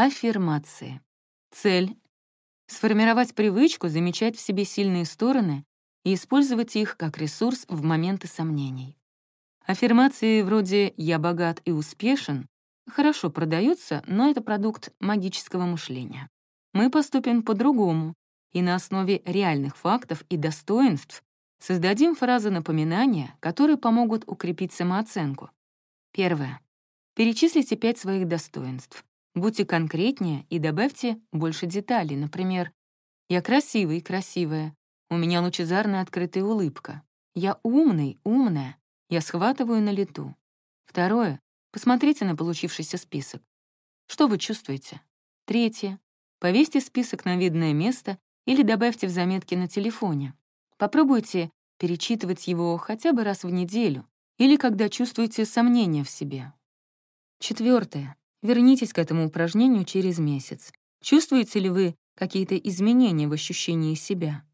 Аффирмации. Цель — сформировать привычку замечать в себе сильные стороны и использовать их как ресурс в моменты сомнений. Аффирмации вроде «я богат и успешен» хорошо продаются, но это продукт магического мышления. Мы поступим по-другому и на основе реальных фактов и достоинств создадим фразы напоминания, которые помогут укрепить самооценку. Первое. Перечислите пять своих достоинств. Будьте конкретнее и добавьте больше деталей. Например, «Я красивый, красивая. У меня лучезарная открытая улыбка. Я умный, умная. Я схватываю на лету». Второе. Посмотрите на получившийся список. Что вы чувствуете? Третье. Повесьте список на видное место или добавьте в заметки на телефоне. Попробуйте перечитывать его хотя бы раз в неделю или когда чувствуете сомнения в себе. Четвертое. Вернитесь к этому упражнению через месяц. Чувствуете ли вы какие-то изменения в ощущении себя?